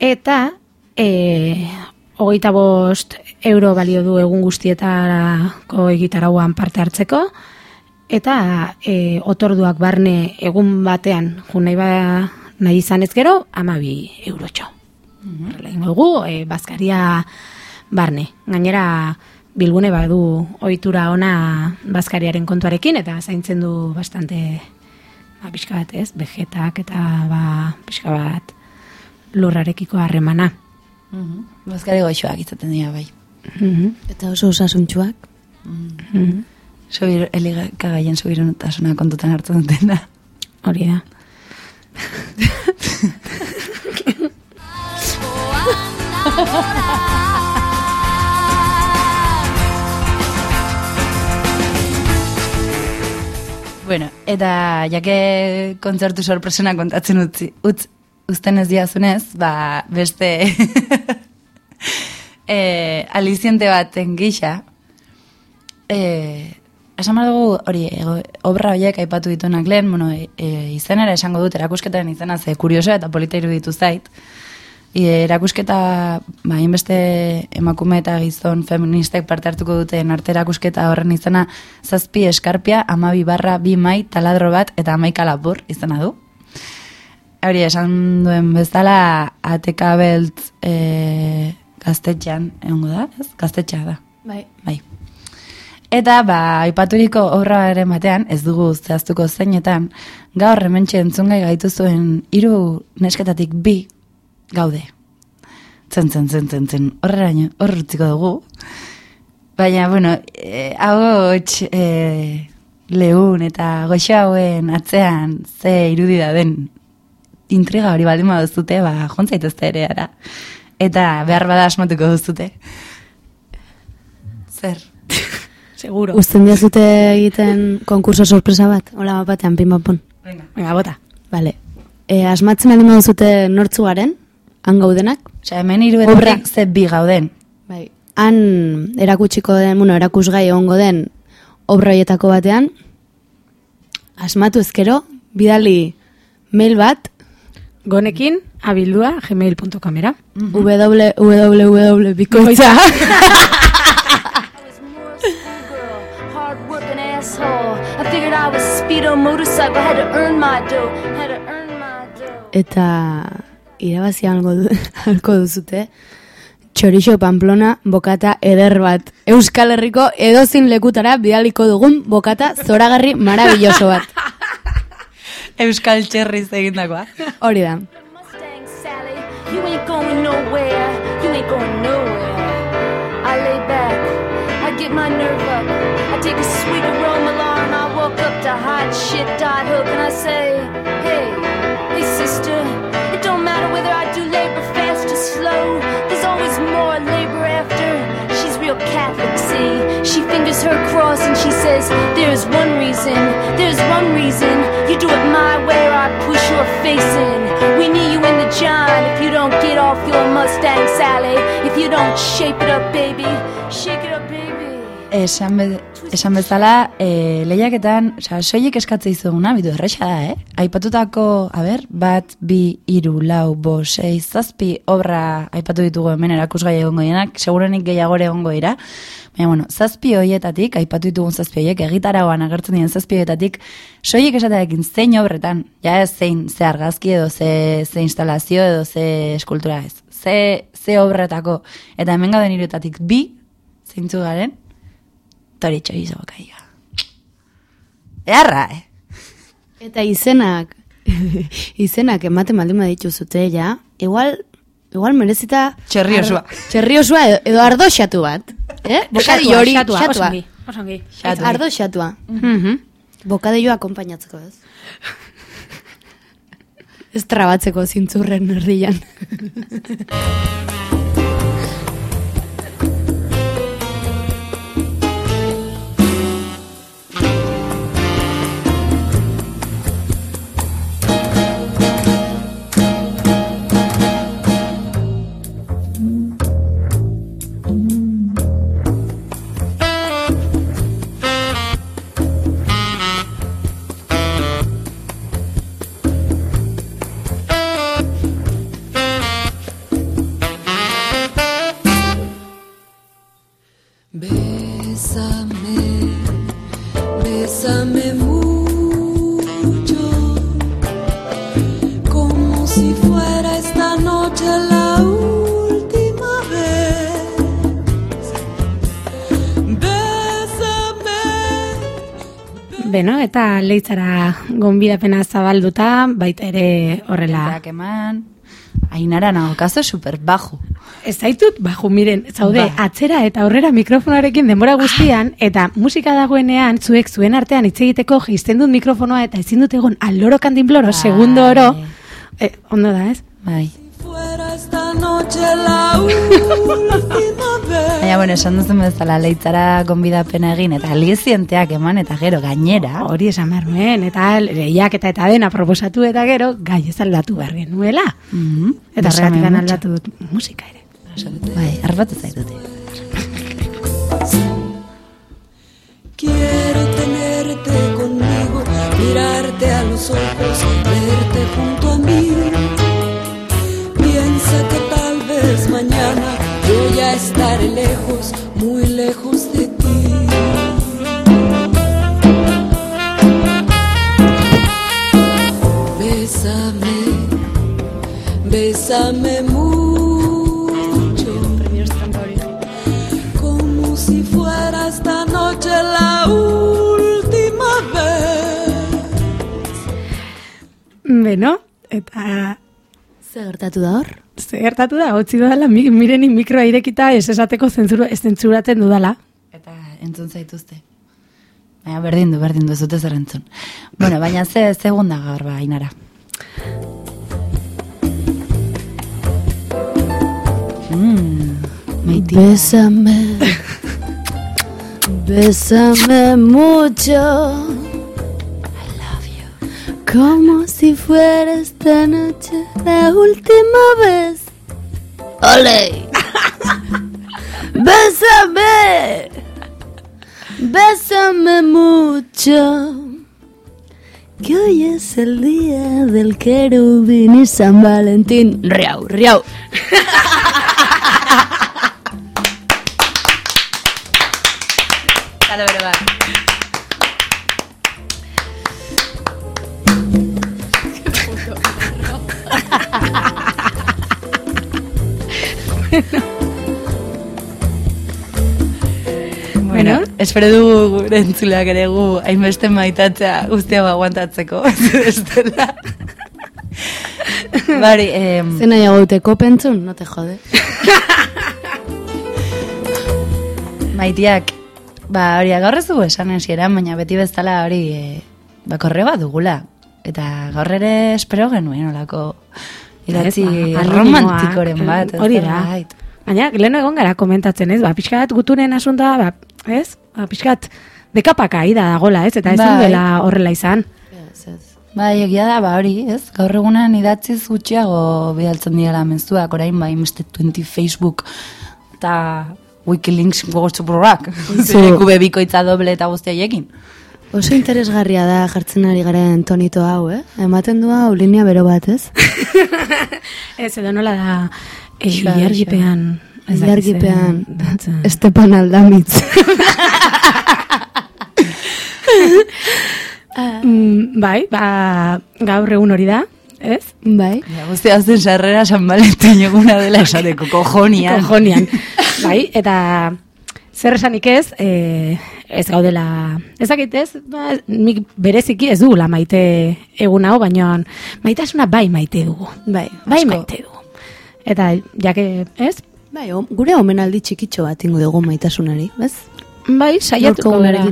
eta e, hogeita bost euro balio du egun guztietarako egitarauan parte hartzeko eta e, otorduak barne egun batean jo nahi, ba, nahi izan ez gero amabi eurotxo. Horrela egingo dugu, e, bazkaria barne. Gainera, bilgune badu ohitura ona bazkariaren kontuarekin, eta zaintzen du bastante ba, pixka bat, ez? Vegetak eta ba, pixka bat lurrarekiko harremana. Bazkari goxoak izaten dira, bai. Mhm. Eta oso osasuntxuak. Sobir, elikagaien sobironotasuna kontutan hartu dutena. Hori da. Bueno, eta jake kontzertu sorpresena kontatzen utzi, utz, uzten ez diazunez, ba, beste e, aliziente baten gisa, e, behar dugu, hori, obra horiek aipatu dituenak lehen, bueno, e, e, izenera esango dut, erakusketaren izena ze kurioso eta polita iruditu zait, E, erakusketa, ba, hainbeste emakume eta gizon feministek parte hartuko duten arte erakusketa horren izena zazpi eskarpia, amabi barra, bi mai, taladro bat eta amaika lapur izena du. Hori esan duen bezala ateka beltz e, gaztetxean, egongo da, ez? Gaztetxea da. Bai. Bai. Eta, ba, aipaturiko obraren batean, ez dugu zehaztuko zeinetan, gaur hementxe entzungai gaitu zuen hiru nesketatik bi gaude. Tzen, tzen, tzen, tzen, tzen, horreraino, hor utziko dugu. Baina, bueno, e, hau e, lehun eta goxo hauen atzean ze irudi da den intriga hori baldin baduzute, ba, jontzaitezte ere ara. Eta behar bada asmatuko duzute. Zer? Seguro. Uzten diazute egiten konkurso sorpresa bat? Hola batean, pin pon. Venga, bota. Vale. E, asmatzen baldin baduzute nortzu garen, han gaudenak? Osea, hemen Obra. hiruetatik ze bi gauden. Bai. Han erakutsiko den, bueno, erakusgai egongo den obroietako batean, asmatu ezkero, bidali mail bat, Gonekin, abildua, gmail.comera. www.bikoitza. was more a schoolgirl, hard-working asshole. I figured I was speedo motorcycle, had to earn my dough, had to earn my dough. Eta irabazi algo du, alko duzute, txorixo pamplona bokata eder bat. Euskal Herriko edozin lekutara bidaliko dugun bokata zoragarri marabilloso bat. Euskal Txerriz egindakoa. Hori da. You ain't going nowhere, you ain't going nowhere. I lay back, I get my nerve up, I take a sweet aroma alarm, I walk up to hot shit dot hook and I say, hey, hey sister, it don't matter whether I do she fingers her cross and she says, there's one reason, there's one reason, you do it my way or I push your face in. We need you in the John if you don't get off your Mustang Sally. If you don't shape it up, baby. Shake it up, baby. Esan, be, esan bezala, e, lehiaketan, oza, soilik eskatze izuguna, bidu erresa da, eh? Aipatutako, a ber, bat, bi, iru, lau, bo, sei, zazpi, obra aipatu ditugu hemen erakusgai egongo dienak, segurenik gehiagore egongo dira. Baina, bueno, zazpi hoietatik, aipatu ditugun zazpi hoiek, egitarauan agertzen diren zazpi hoietatik, soilik esatearekin zein obretan, ja ez zein, ze argazki edo, ze, ze instalazio edo, ze eskultura ez. Ze, ze obretako, eta hemen gauden hiruetatik bi, zeintzu garen, tori txorizo bakaia. Earra, eh? Eta izenak, izenak ematen baldin baditu zute, ja, igual, igual merezita... Txerri osoa. Txerri osoa edo, edo ardo xatu bat. Eh? Bokadillo hori, xatua, xatua. osongi, osongi. Ardo xatua. Mhm. Bokadillo akompainatzeko ez. ez trabatzeko zintzurren erdian. eta leitzara gonbidapena zabalduta, baita ere horrela. Eman, ainara nagokazo super bajo. Ez zaitut, baju, miren, zaude, Ba. atzera eta aurrera mikrofonarekin denbora guztian, eta musika dagoenean, zuek zuen artean hitz egiteko jeisten dut mikrofonoa eta ezin dut egon aloro kantinploro, Bai. segundo oro, eh, ondo da, ez? Bai. Baina, bueno, esan duzen bezala leitzara gonbidapena egin, eta algizienteak eman, eta gero gainera. Hori esan behar nuen, eta lehiak eta eta dena proposatu eta gero, gai ez aldatu behar genuela. Mhm. Eta Besame horregatik mucho. aldatu dut musika ere. Bai, arbatu zaitute. Quiero tenerte conmigo, mirarte a los ojos, verte junto a mí. Que tal vez mañana yo ya estaré lejos, muy lejos de ti. Bésame, Bésame mucho, como si fuera esta noche la última vez. Beno, eta Ze gertatu da hor? Ze gertatu da, hotzi dudala, mi, mireni mikroa irekita ez esateko zentzuru, ez zentzuratzen dudala. Eta entzun zaituzte. Baina berdin du, berdin du, ez dute zer entzun. Bueno, baina ze segunda gaur ba, inara. Mm, maitia. Bésame. Bésame mucho. Como si fuera esta noche la última vez. ¡Ole! ¡Bésame! ¡Bésame mucho! Que hoy es el día del querubín y San Valentín. Riau, riau. Bueno, espero dugu gure entzuleak ere gu hainbeste maitatzea guztia aguantatzeko. Ez dela. Bari, em, Zen nahiago duteko pentsun, no te jode. Maitiak, ba, hori gaur ez dugu esan esieran, baina beti bezala hori e, ba, korre bat dugula. Eta gaur ere espero genuen olako idatzi Ez, ba, romantikoren bat. ez Hori da. Baina, leheno egon gara komentatzen, ez? Ba, pixkat gutunen asunta, ba, ez? Ba, pixkat dekapaka ida dagola, ez? Eta ez Bai. dela horrela izan. Bai, egia da, ba hori, ez? Gaur egunan idatziz gutxiago bidaltzen dira mezuak, orain bai, Mr. 20 Facebook eta Wikilinks gogotxoporrak. Zu- Gube bikoitza doble eta guzti haiekin. Oso interesgarria da jartzen ari garen tonito hau, eh? Ematen du hau linea bero bat, ez? Ez, edo nola da, e, Xa, ilargipean. Ilargipean. Estepan Aldamitz. Mm, bai, ba, gaur egun hori da, ez? bai. Ja, guzti azten sarrera San Valentin eguna dela esateko kojonian. Kojonian. bai, eta zer esanik ez, e, ez gaudela, ez dakit ez, ba, nik bereziki ez dugula maite egun hau, baina maitasuna bai maite dugu. Bai, Bai asko. maite dugu. Eta, jake, ez? Bai, o- gure omenaldi txikitxo bat ingo dugu maitasunari, bez? Bai, saiatuko gara.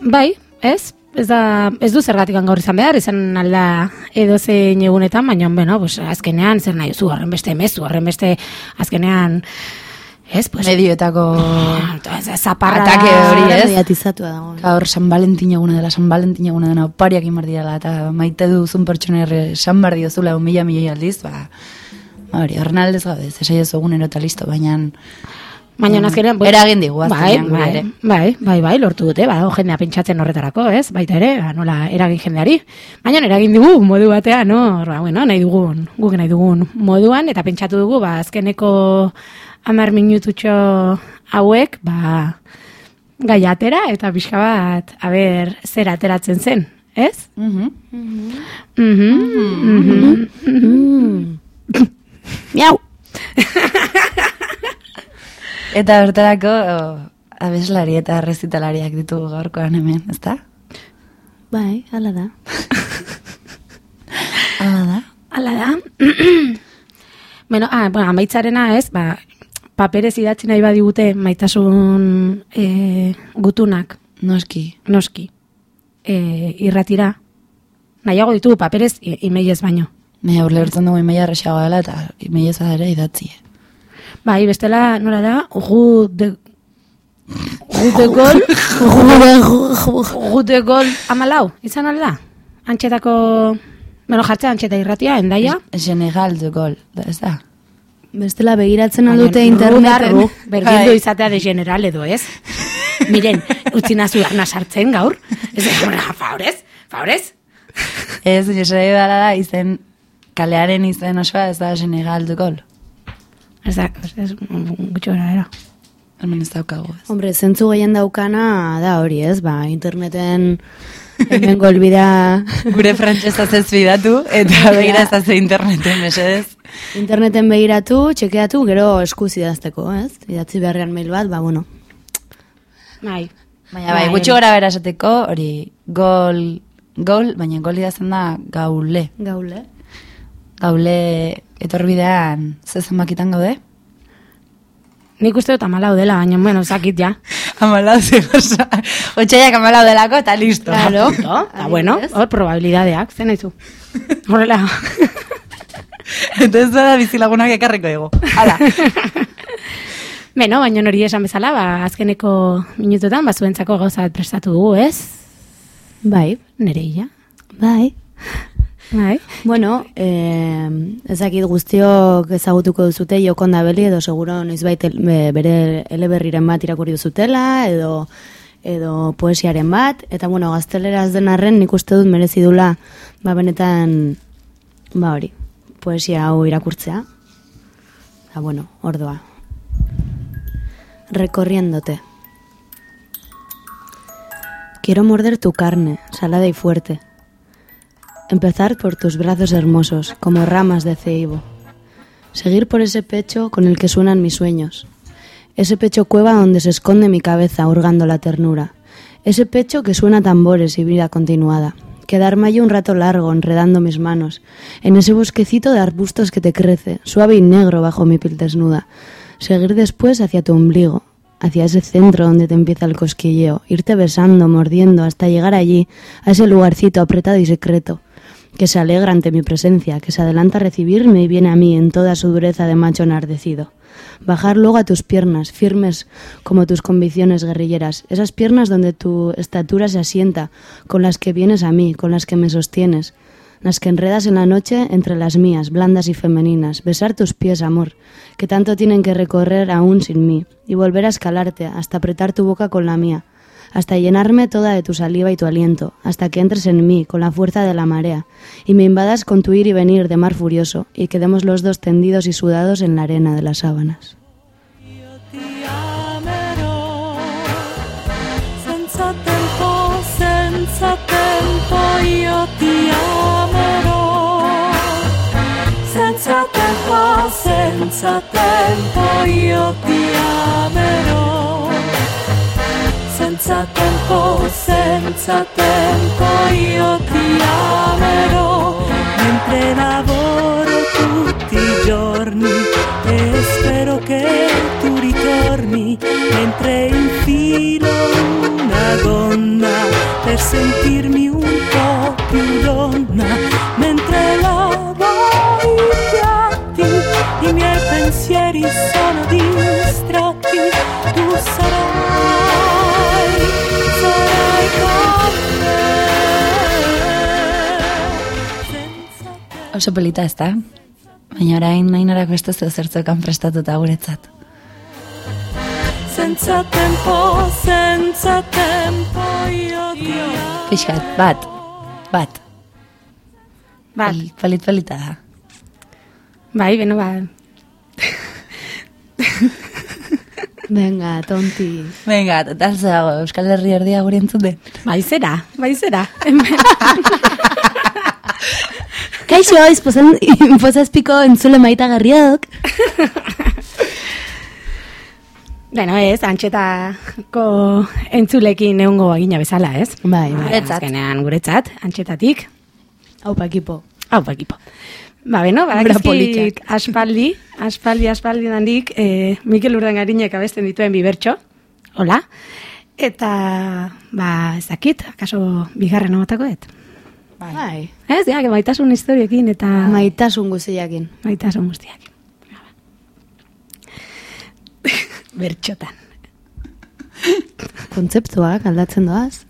Bai, ez? Ez, da, ez du zergatik gaur izan behar, izan alda edo zein egunetan, baina, bueno, pues, azkenean zer nahi zu, horren beste mezu, horren beste, azkenean, ez, pues, Medioetako zaparra Atake hori, ez? Mediatizatua dago. gaur San Valentin eguna dela, San Valentin eguna dela, opariak inbar direla, eta maite duzun pertsona erre San bar diozula un mila milioi aldiz, ba, ba hori, horren aldez gaude, zesai ez egunero eta listo, baina Baina azkenean... pues, Eragin digu, bai, azkenean bai, ere. bai, bai, bai, lortu dute, badago jendea pentsatzen horretarako, ez? Baita ere, ba, nola eragin jendeari. Baina eragin digu modu batean, no? Ba, bueno, nahi dugun, guk nahi dugun moduan, eta pentsatu dugu, ba, azkeneko amar minututxo hauek, ba, gai atera, eta pixka bat, aber, zer ateratzen zen, ez? Mhm. Mhm, mhm. Miau! Eta bertarako o, abeslari eta rezitalariak ditugu gaurkoan hemen, ezta? Bai, hala da. Hala da. Hala da. bueno, ah, bueno, amaitzarena ez, ba, paperez idatzi nahi badigute maitasun e, gutunak, Noski. noski, e, irratira. Nahiago ditugu paperez emailez baino. Me aurre hartzen dugu imeia erresagoa dela eta imeia ere idatzi. Bai, bestela, nola da, gu de... Gu de gol, gu de gol amalau, izan alda? Antxetako, bueno, jartzea antxeta irratia, endaia. Senegal de gol, da, ez da? Bestela begiratzen aldute interneten. da ru, berdindu Bai. izatea de general edo ez. Miren, utzi nazu gana sartzen gaur. Ez favorez, favorez. Ez, jesai dala da, izen, kalearen izen osoa ez da Senegal de gol. Ez da, ez, gutxo gara, era. Hemen ez daukagu, ez. Hombre, zentzu gehien daukana da hori, ez? Ba, interneten hemen golbida... Gure frantsesa ez bidatu eta begira ez da ze interneten, mesedez. Interneten begiratu, txekeatu, gero eskuz idazteko, ez? Idatzi beharrean mail bat, ba, bueno. Bai. Baina bai, gutxi gora bera esateko, hori gol, gol, baina gol idazten da gaule. Gaule. Gaule etorbidean ze zenbakitan gaude? Nik uste dut amalau dela, baina, bueno, zakit ja. Amalau zegoza. Otxaiak amalau delako eta listo. Claro. Eta, bueno, hor probabilidadeak, zen aizu. Horrela. Entonces da bizilagunak ekarriko ego. Hala. Beno, baina hori esan bezala, ba, azkeneko minututan, ba, zuentzako gauza bat prestatu dugu, ez? Bai, Nereia. bai. Bai. Bueno, eh, ezakit guztiok ezagutuko duzute jokonda beli edo seguro noizbait el- bere eleberriren bat irakurri duzutela edo edo poesiaren bat eta bueno, gazteleraz den arren nik uste dut merezi dula ba benetan ba hori, poesia hau irakurtzea. Ba bueno, ordoa. Recorriéndote. Quiero morder tu carne, salada y fuerte. Empezar por tus brazos hermosos, como ramas de ceibo. Seguir por ese pecho con el que suenan mis sueños. Ese pecho cueva donde se esconde mi cabeza hurgando la ternura. Ese pecho que suena tambores y vida continuada. Quedarme allí un rato largo enredando mis manos, en ese bosquecito de arbustos que te crece, suave y negro bajo mi piel desnuda. Seguir después hacia tu ombligo, hacia ese centro donde te empieza el cosquilleo, irte besando, mordiendo, hasta llegar allí, a ese lugarcito apretado y secreto, que se alegra ante mi presencia, que se adelanta a recibirme y viene a mí en toda su dureza de macho enardecido. Bajar luego a tus piernas, firmes como tus convicciones guerrilleras, esas piernas donde tu estatura se asienta, con las que vienes a mí, con las que me sostienes, las que enredas en la noche entre las mías, blandas y femeninas, besar tus pies, amor, que tanto tienen que recorrer aún sin mí, y volver a escalarte hasta apretar tu boca con la mía, hasta llenarme toda de tu saliva y tu aliento, hasta que entres en mí con la fuerza de la marea, y me invadas con tu ir y venir de mar furioso, y quedemos los dos tendidos y sudados en la arena de las sábanas. Senza tempo, senza tempo io ti amerò. Mentre lavoro tutti i giorni e spero che tu ritorni mentre infilo Oso polita ez da? Baina orain nahi norako ez duzu zertzokan prestatuta guretzat. senza tempo senza tempo Pixkat, bat, bat. Bat. Polit polita da. Bai, beno, ba. Venga, tonti. Venga, total dago Euskal Herri erdia gure entzute. Bai zera, bai zera. Kaixo, izpozan, inpozazpiko entzule maita garriok. Bueno, ez, antxetako entzulekin egongo bagina bezala, ez? Bai, bai. Guretzat. Azkenean guretzat, antxetatik. Haupa ekipo. Hau, pa, ekipo. Ba, beno, politxak. aspaldi, aspaldi, aspaldi dandik, eh, Mikel Urdangarinek abesten dituen bibertxo. Hola. Eta, ba, ez dakit, akaso bigarren amatako dut. Bai. Ez, ja, maitasun historiekin eta Maitasun guziakin. maitasun guztiak. Bertxotan. Kontzeptuak aldatzen doaz.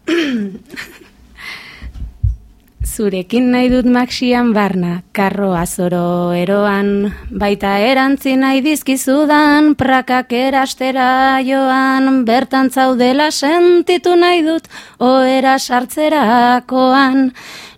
Zurekin nahi dut maxian barna, karroa zoro eroan, baita erantzi nahi dizkizudan, prakak erastera joan, bertan zaudela sentitu nahi dut, oera sartzerakoan,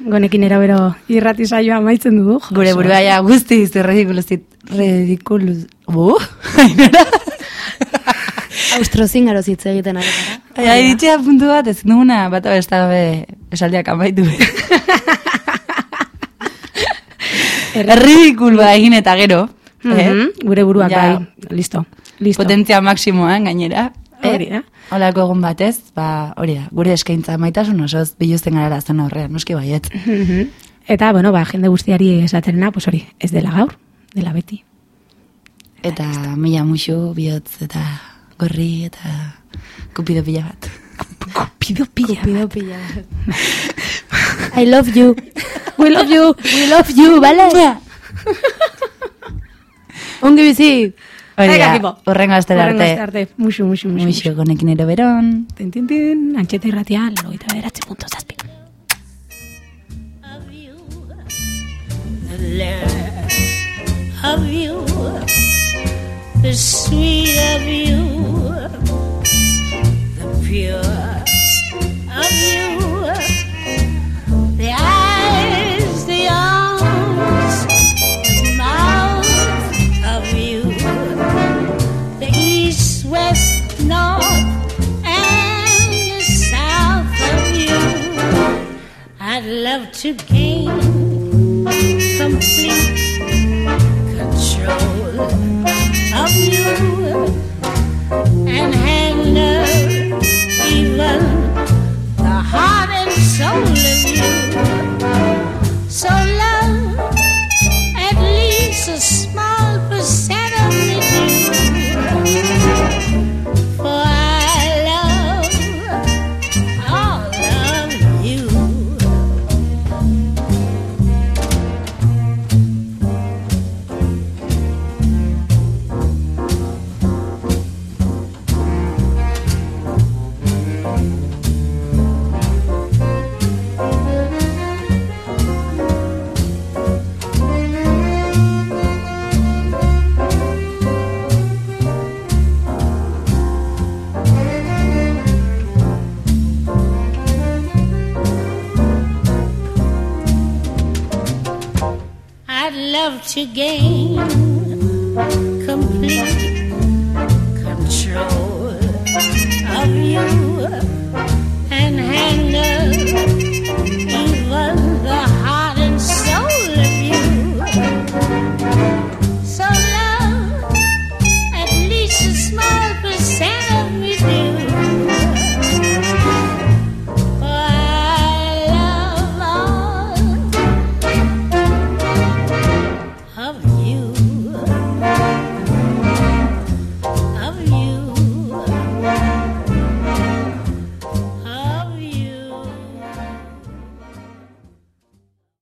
Gonekin erabero irrati saioa amaitzen dugu. Gure burua ja guztiz ridikuluzit ridikuluz Bu? Ainara? Austrozingaro zitze egiten ari gara. Ja, iritxea puntu bat, ez duguna, bat abesta gabe esaldiak amaitu. Ridikulua egin eta gero. eh? Mhm, Gure buruak Ja. bai, listo. listo. Potentzia maksimoan gainera. Hori da. Olako egun batez, ba, hori da, gure eskaintza maitasun osoz biluzten gara zona horrean, noski baiet. Eta, bueno, ba, jende guztiari esaterena, pues hori, ez dela gaur, dela beti. Eta mila musu, bihotz, eta gorri, eta kupido pila bat. Kupido pila. Kupido pila. I love you. We love you. We love you, vale? Ongi bizi. Hori Venga, da, equipo. horrengo astera Horrengo arte. aste arte. Muxu, muxu, muxu. Muxu, konekin ero beron. Tin, tin, tin. Antxeta irratia, loita beratzi punto zazpi. of you, the sweet of you, the pure of you, the to gain complete control of you and